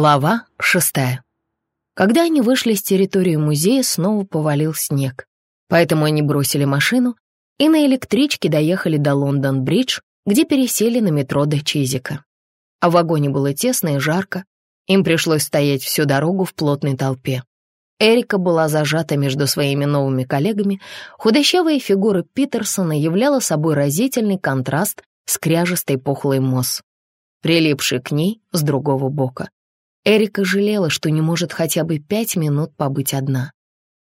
Глава шестая. Когда они вышли с территории музея, снова повалил снег. Поэтому они бросили машину и на электричке доехали до Лондон-Бридж, где пересели на метро до Чизика. А в вагоне было тесно и жарко, им пришлось стоять всю дорогу в плотной толпе. Эрика была зажата между своими новыми коллегами, худощавая фигура Питерсона являла собой разительный контраст с кряжестой пухлой Мосс, прилипшей к ней с другого бока. Эрика жалела, что не может хотя бы пять минут побыть одна.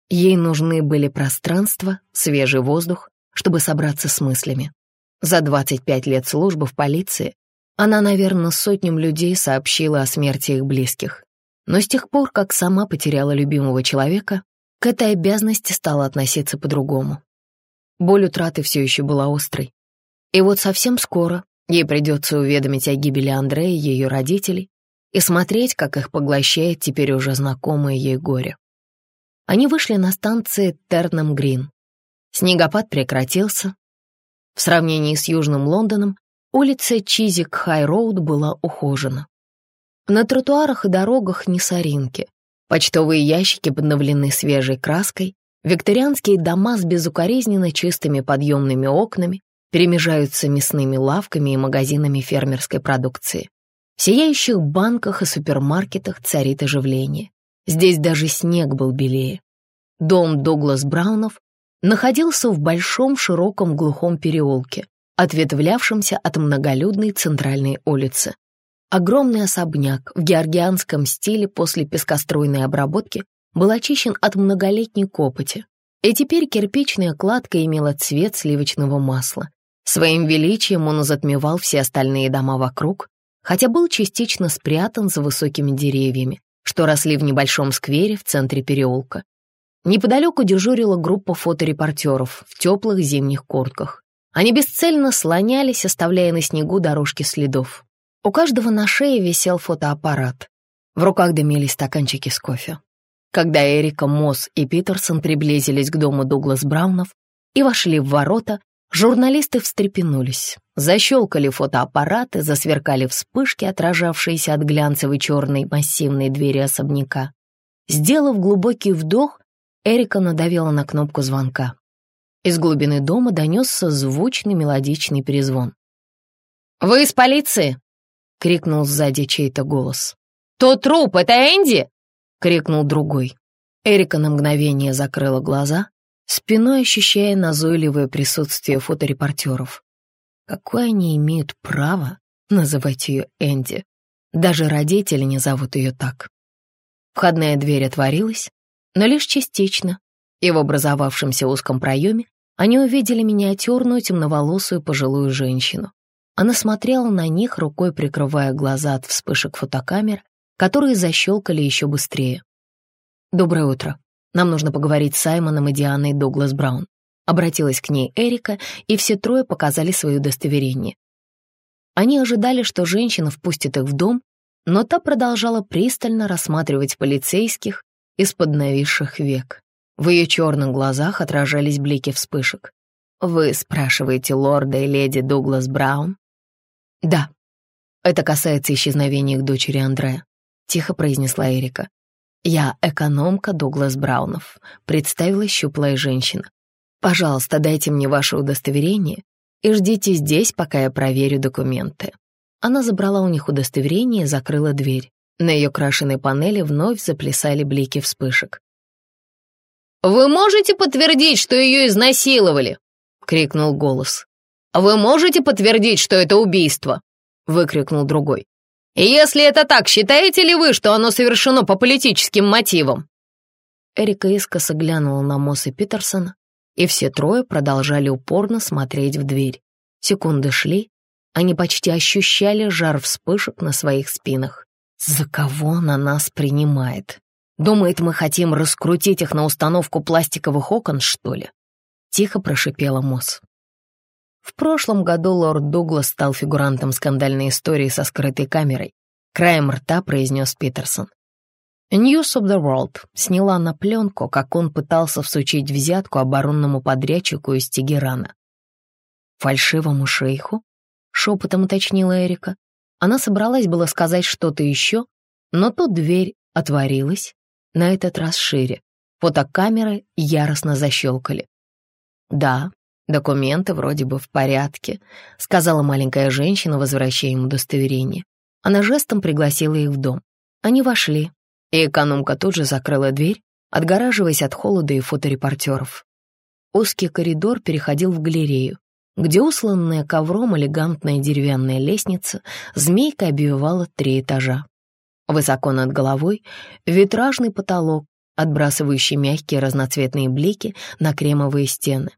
Ей нужны были пространство, свежий воздух, чтобы собраться с мыслями. За 25 лет службы в полиции она, наверное, сотням людей сообщила о смерти их близких. Но с тех пор, как сама потеряла любимого человека, к этой обязанности стала относиться по-другому. Боль утраты все еще была острой. И вот совсем скоро ей придется уведомить о гибели Андрея и ее родителей, и смотреть, как их поглощает теперь уже знакомое ей горе. Они вышли на станции Тернам-Грин. Снегопад прекратился. В сравнении с Южным Лондоном улица Чизик-Хай-Роуд была ухожена. На тротуарах и дорогах не соринки. Почтовые ящики подновлены свежей краской, викторианские дома с безукоризненно чистыми подъемными окнами перемежаются мясными лавками и магазинами фермерской продукции. В сияющих банках и супермаркетах царит оживление. Здесь даже снег был белее. Дом Дуглас Браунов находился в большом широком глухом переулке, ответвлявшемся от многолюдной центральной улицы. Огромный особняк в георгианском стиле после пескоструйной обработки был очищен от многолетней копоти, и теперь кирпичная кладка имела цвет сливочного масла. Своим величием он затмевал все остальные дома вокруг, хотя был частично спрятан за высокими деревьями, что росли в небольшом сквере в центре переулка. Неподалеку дежурила группа фоторепортеров в теплых зимних куртках. Они бесцельно слонялись, оставляя на снегу дорожки следов. У каждого на шее висел фотоаппарат. В руках дымились стаканчики с кофе. Когда Эрика, Мосс и Питерсон приблизились к дому Дуглас Браунов и вошли в ворота, Журналисты встрепенулись, защелкали фотоаппараты, засверкали вспышки, отражавшиеся от глянцевой черной массивной двери особняка. Сделав глубокий вдох, Эрика надавила на кнопку звонка. Из глубины дома донесся звучный мелодичный перезвон. «Вы из полиции?» — крикнул сзади чей-то голос. «Тот труп, это Энди!» — крикнул другой. Эрика на мгновение закрыла глаза, спиной ощущая назойливое присутствие фоторепортеров. Какое они имеют право называть ее Энди? Даже родители не зовут ее так. Входная дверь отворилась, но лишь частично, и в образовавшемся узком проеме они увидели миниатюрную темноволосую пожилую женщину. Она смотрела на них, рукой прикрывая глаза от вспышек фотокамер, которые защелкали еще быстрее. «Доброе утро», нам нужно поговорить с Саймоном и Дианой Дуглас Браун. Обратилась к ней Эрика, и все трое показали свое удостоверение. Они ожидали, что женщина впустит их в дом, но та продолжала пристально рассматривать полицейских из-под нависших век. В ее черных глазах отражались блики вспышек. «Вы спрашиваете лорда и леди Дуглас Браун?» «Да. Это касается исчезновения их дочери Андрея», — тихо произнесла Эрика. «Я экономка Дуглас Браунов», — представилась щуплая женщина. «Пожалуйста, дайте мне ваше удостоверение и ждите здесь, пока я проверю документы». Она забрала у них удостоверение и закрыла дверь. На ее крашеной панели вновь заплясали блики вспышек. «Вы можете подтвердить, что ее изнасиловали?» — крикнул голос. «Вы можете подтвердить, что это убийство?» — выкрикнул другой. Если это так, считаете ли вы, что оно совершено по политическим мотивам?» Эрика искоса глянула на Мосса Питерсона, и все трое продолжали упорно смотреть в дверь. Секунды шли, они почти ощущали жар вспышек на своих спинах. «За кого она нас принимает? Думает, мы хотим раскрутить их на установку пластиковых окон, что ли?» Тихо прошипела Мосс. В прошлом году лорд Дуглас стал фигурантом скандальной истории со скрытой камерой. Краем рта произнес Питерсон. News of the World сняла на пленку, как он пытался всучить взятку оборонному подрядчику из Тегерана. «Фальшивому шейху?» — шепотом уточнила Эрика. Она собралась было сказать что-то еще, Но тут дверь отворилась, на этот раз шире. Фотокамеры яростно защелкали. «Да, документы вроде бы в порядке», — сказала маленькая женщина, возвращая им удостоверение. Она жестом пригласила их в дом. Они вошли, и экономка тут же закрыла дверь, отгораживаясь от холода и фоторепортеров. Узкий коридор переходил в галерею, где усланная ковром элегантная деревянная лестница змейкой обвивала три этажа. Высоко над головой витражный потолок, отбрасывающий мягкие разноцветные блики на кремовые стены.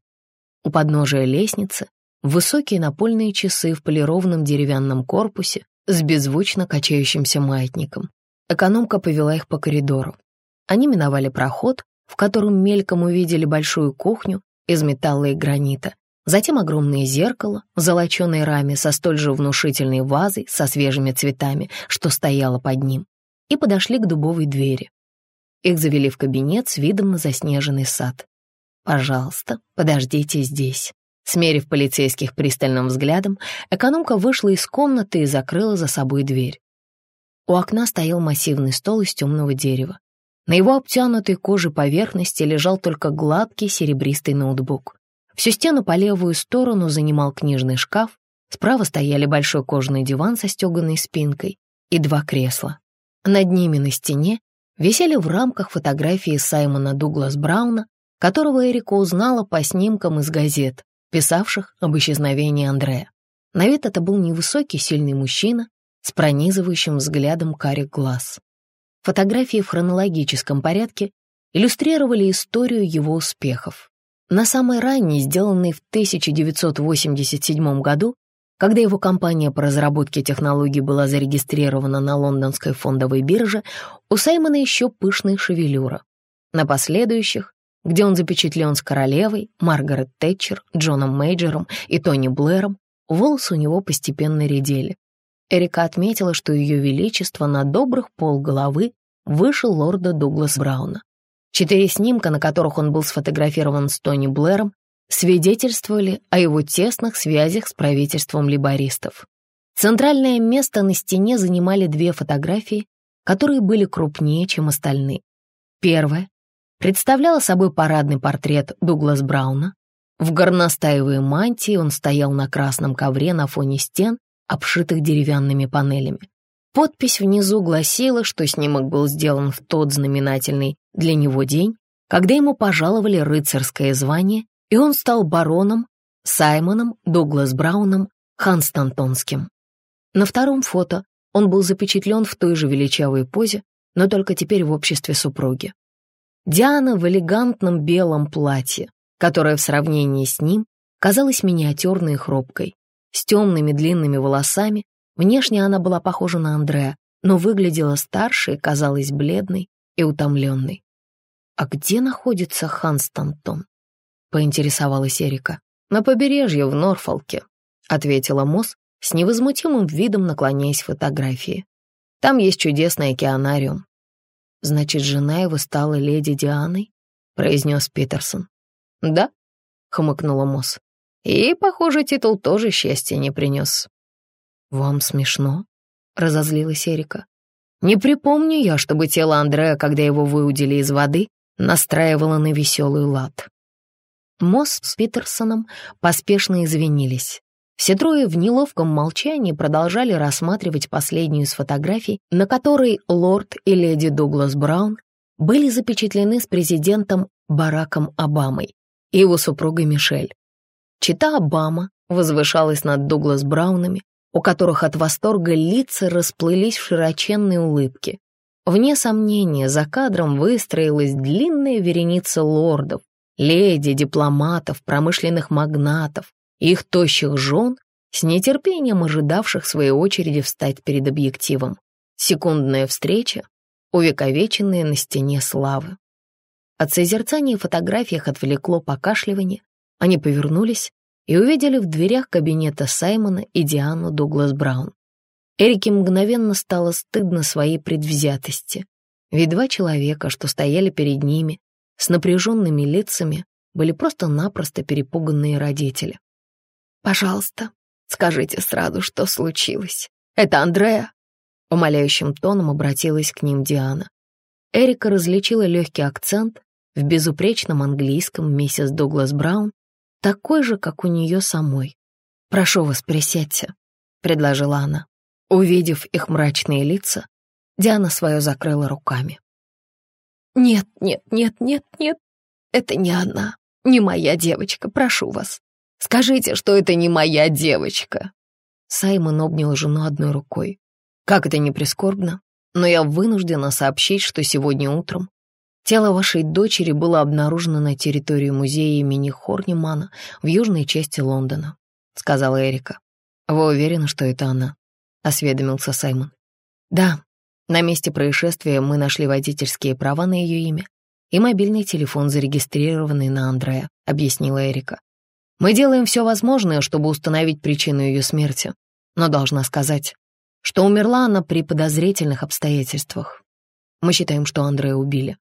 У подножия лестницы высокие напольные часы в полированном деревянном корпусе с беззвучно качающимся маятником. Экономка повела их по коридору. Они миновали проход, в котором мельком увидели большую кухню из металла и гранита, затем огромное зеркало в золоченой раме со столь же внушительной вазой со свежими цветами, что стояло под ним, и подошли к дубовой двери. Их завели в кабинет с видом на заснеженный сад. «Пожалуйста, подождите здесь». Смерив полицейских пристальным взглядом, экономка вышла из комнаты и закрыла за собой дверь. У окна стоял массивный стол из темного дерева. На его обтянутой коже поверхности лежал только гладкий серебристый ноутбук. Всю стену по левую сторону занимал книжный шкаф, справа стояли большой кожаный диван со стеганой спинкой и два кресла. Над ними на стене висели в рамках фотографии Саймона Дуглас Брауна, которого Эрика узнала по снимкам из газет, писавших об исчезновении Андрея. На вид это был невысокий, сильный мужчина с пронизывающим взглядом карих глаз. Фотографии в хронологическом порядке иллюстрировали историю его успехов. На самой ранней, сделанной в 1987 году, когда его компания по разработке технологий была зарегистрирована на лондонской фондовой бирже, у Саймона еще пышная шевелюра. На последующих, где он запечатлен с королевой, Маргарет Тэтчер, Джоном Мейджером и Тони Блэром, волосы у него постепенно редели. Эрика отметила, что ее величество на добрых полголовы выше лорда Дуглас Брауна. Четыре снимка, на которых он был сфотографирован с Тони Блэром, свидетельствовали о его тесных связях с правительством либористов. Центральное место на стене занимали две фотографии, которые были крупнее, чем остальные. Первая представляла собой парадный портрет Дуглас Брауна. В горностаевой мантии он стоял на красном ковре на фоне стен, обшитых деревянными панелями. Подпись внизу гласила, что снимок был сделан в тот знаменательный для него день, когда ему пожаловали рыцарское звание и он стал бароном Саймоном Дуглас Брауном Ханстантонским. На втором фото он был запечатлен в той же величавой позе, но только теперь в обществе супруги. Диана в элегантном белом платье, которое в сравнении с ним казалось миниатюрной и хрупкой. С темными длинными волосами, внешне она была похожа на Андреа, но выглядела старше и казалась бледной и утомленной. А где находится Ханстантон? поинтересовалась Эрика. «На побережье в Норфолке», — ответила Мосс с невозмутимым видом наклоняясь фотографии. «Там есть чудесный океанариум». «Значит, жена его стала леди Дианой?» — произнес Питерсон. «Да», — хмыкнула Мосс. «И, похоже, титул тоже счастья не принес». «Вам смешно?» — разозлилась Эрика. «Не припомню я, чтобы тело Андрея, когда его выудили из воды, настраивало на веселый лад». Мосс с Питерсоном поспешно извинились. Все трое в неловком молчании продолжали рассматривать последнюю из фотографий, на которой лорд и леди Дуглас Браун были запечатлены с президентом Бараком Обамой и его супругой Мишель. Чита Обама возвышалась над Дуглас Браунами, у которых от восторга лица расплылись в широченные улыбки. Вне сомнения, за кадром выстроилась длинная вереница лордов, леди, дипломатов, промышленных магнатов, их тощих жен, с нетерпением ожидавших своей очереди встать перед объективом. Секундная встреча, увековеченная на стене славы. От созерцания фотографиях отвлекло покашливание, они повернулись и увидели в дверях кабинета Саймона и Диану Дуглас Браун. Эрике мгновенно стало стыдно своей предвзятости, ведь два человека, что стояли перед ними, с напряженными лицами были просто-напросто перепуганные родители. «Пожалуйста, скажите сразу, что случилось. Это Андреа?» — умоляющим тоном обратилась к ним Диана. Эрика различила легкий акцент в безупречном английском миссис Дуглас Браун, такой же, как у нее самой. «Прошу вас, присядьте», — предложила она. Увидев их мрачные лица, Диана свое закрыла руками. «Нет, нет, нет, нет, нет, это не она, не моя девочка, прошу вас. Скажите, что это не моя девочка». Саймон обнял жену одной рукой. «Как это не прискорбно, но я вынуждена сообщить, что сегодня утром тело вашей дочери было обнаружено на территории музея имени Хорнимана в южной части Лондона», — сказала Эрика. «Вы уверены, что это она?» — осведомился Саймон. «Да, на месте происшествия мы нашли водительские права на ее имя и мобильный телефон, зарегистрированный на Андрея», — объяснила Эрика. «Мы делаем все возможное, чтобы установить причину ее смерти, но должна сказать, что умерла она при подозрительных обстоятельствах. Мы считаем, что Андрея убили».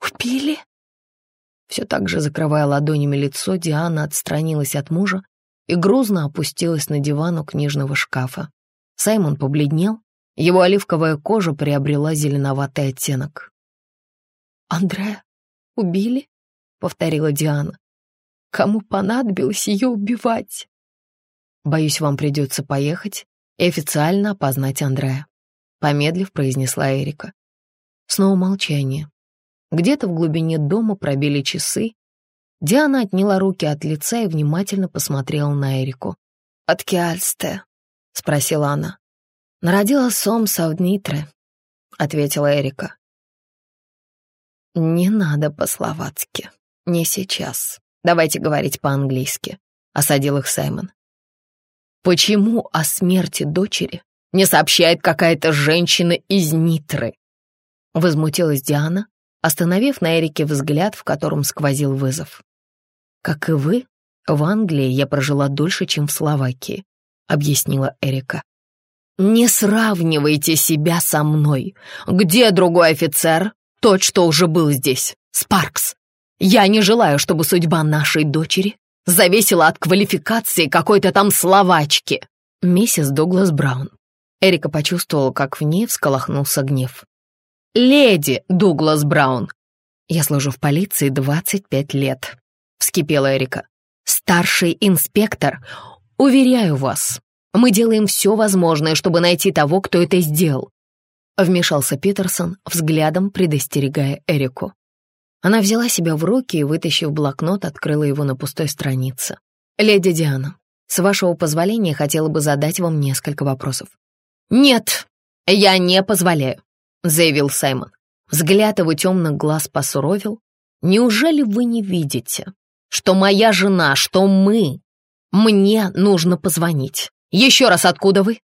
«Убили?» Все так же, закрывая ладонями лицо, Диана отстранилась от мужа и грузно опустилась на диван у книжного шкафа. Саймон побледнел, его оливковая кожа приобрела зеленоватый оттенок. «Андрея убили?» — повторила Диана. «Кому понадобилось ее убивать?» «Боюсь, вам придется поехать и официально опознать Андрея», — помедлив произнесла Эрика. Снова молчание. Где-то в глубине дома пробили часы. Диана отняла руки от лица и внимательно посмотрела на Эрику. «От Киальсте?» — спросила она. «Народила Сомса в Днитре», — ответила Эрика. «Не надо по-словацки. Не сейчас. Давайте говорить по-английски», — осадил их Саймон. «Почему о смерти дочери не сообщает какая-то женщина из Нитры?» Возмутилась Диана, остановив на Эрике взгляд, в котором сквозил вызов. «Как и вы, в Англии я прожила дольше, чем в Словакии», — объяснила Эрика. «Не сравнивайте себя со мной. Где другой офицер? Тот, что уже был здесь. Спаркс. Я не желаю, чтобы судьба нашей дочери зависела от квалификации какой-то там словачки». Миссис Дуглас Браун. Эрика почувствовала, как в ней всколохнулся гнев. «Леди Дуглас Браун!» «Я служу в полиции 25 лет», — вскипела Эрика. «Старший инспектор, уверяю вас, мы делаем все возможное, чтобы найти того, кто это сделал. Вмешался Питерсон, взглядом предостерегая Эрику. Она взяла себя в руки и, вытащив блокнот, открыла его на пустой странице. «Леди Диана, с вашего позволения хотела бы задать вам несколько вопросов». «Нет, я не позволяю», — заявил Саймон. Взгляд его темных глаз посуровил. «Неужели вы не видите, что моя жена, что мы? Мне нужно позвонить. Еще раз, откуда вы?»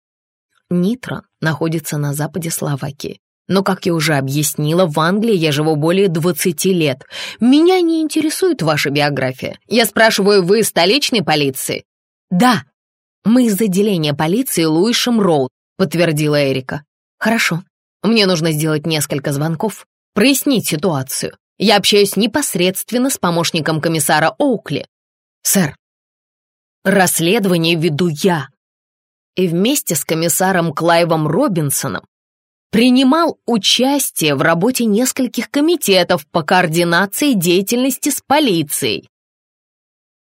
Нитро находится на западе Словакии. Но, как я уже объяснила, в Англии я живу более 20 лет. Меня не интересует ваша биография. Я спрашиваю, вы из столичной полиции? Да, мы из отделения полиции Луишем Роуд, подтвердила Эрика. Хорошо, мне нужно сделать несколько звонков, прояснить ситуацию. Я общаюсь непосредственно с помощником комиссара Оукли. Сэр, расследование веду я, и вместе с комиссаром Клайвом Робинсоном принимал участие в работе нескольких комитетов по координации деятельности с полицией.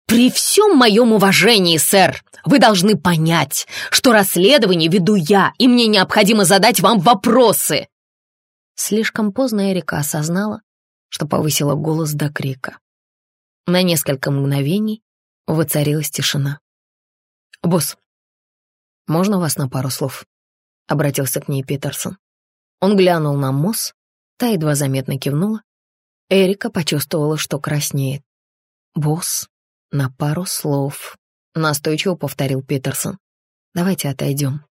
«При всем моем уважении, сэр, вы должны понять, что расследование веду я, и мне необходимо задать вам вопросы!» Слишком поздно Эрика осознала, что повысила голос до крика. На несколько мгновений воцарилась тишина. «Босс, «Можно вас на пару слов?» — обратился к ней Питерсон. Он глянул на Мосс, та едва заметно кивнула. Эрика почувствовала, что краснеет. «Босс, на пару слов», — настойчиво повторил Питерсон. «Давайте отойдем».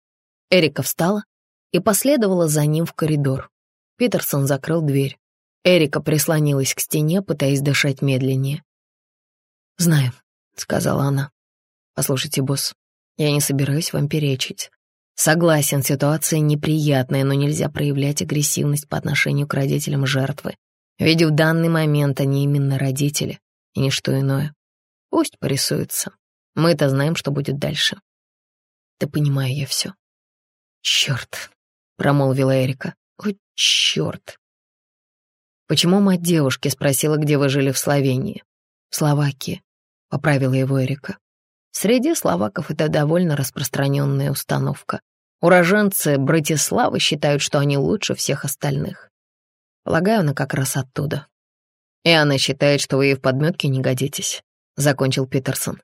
Эрика встала и последовала за ним в коридор. Питерсон закрыл дверь. Эрика прислонилась к стене, пытаясь дышать медленнее. «Знаю», — сказала она. «Послушайте, босс, я не собираюсь вам перечить. Согласен, ситуация неприятная, но нельзя проявлять агрессивность по отношению к родителям жертвы. Ведь в данный момент они именно родители, и ничто иное. Пусть порисуются. Мы-то знаем, что будет дальше. Да понимаю я все. «Черт!» — промолвила Эрика. «О, черт!» «Почему мать девушки спросила, где вы жили в Словении?» «В Словакии», — поправила его Эрика. Среди словаков это довольно распространенная установка. Уроженцы Братиславы считают, что они лучше всех остальных. Полагаю, она как раз оттуда. И она считает, что вы ей в подметке не годитесь, — закончил Питерсон.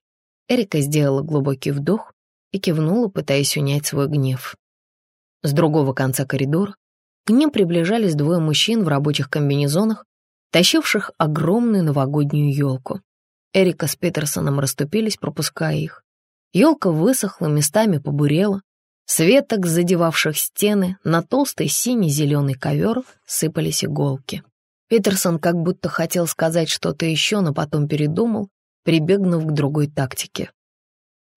Эрика сделала глубокий вдох и кивнула, пытаясь унять свой гнев. С другого конца коридора к ним приближались двое мужчин в рабочих комбинезонах, тащивших огромную новогоднюю елку. Эрика с Питерсоном расступились, пропуская их. Елка высохла, местами побурела. Светок, задевавших стены, на толстый синий-зеленый ковер сыпались иголки. Питерсон как будто хотел сказать что-то еще, но потом передумал, прибегнув к другой тактике.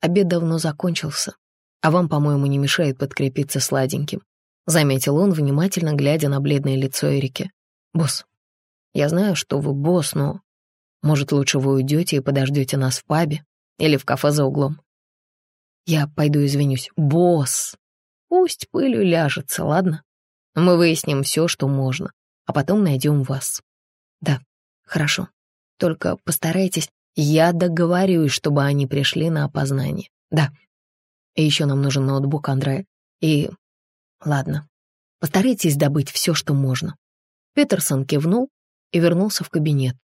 Обед давно закончился, а вам, по-моему, не мешает подкрепиться сладеньким, заметил он, внимательно глядя на бледное лицо Эрики. Босс, я знаю, что вы босс, но, может, лучше вы уйдете и подождете нас в пабе или в кафе за углом. Я пойду извинюсь. Босс, пусть пылью ляжется, ладно? Мы выясним все, что можно а потом найдем вас. Да, хорошо. Только постарайтесь, я договорюсь, чтобы они пришли на опознание. Да. И еще нам нужен ноутбук, Андре. И... Ладно. Постарайтесь добыть все, что можно. Петерсон кивнул и вернулся в кабинет.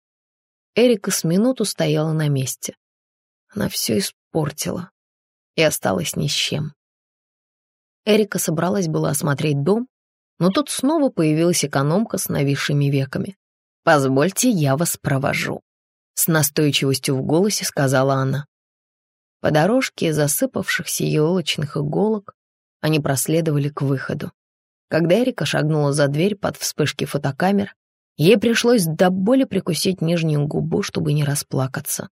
Эрика с минуту стояла на месте. Она все испортила и осталась ни с чем. Эрика собралась была осмотреть дом, но тут снова появилась экономка с нависшими веками. «Позвольте, я вас провожу», — с настойчивостью в голосе сказала она. По дорожке засыпавшихся елочных иголок они проследовали к выходу. Когда Эрика шагнула за дверь под вспышки фотокамер, ей пришлось до боли прикусить нижнюю губу, чтобы не расплакаться.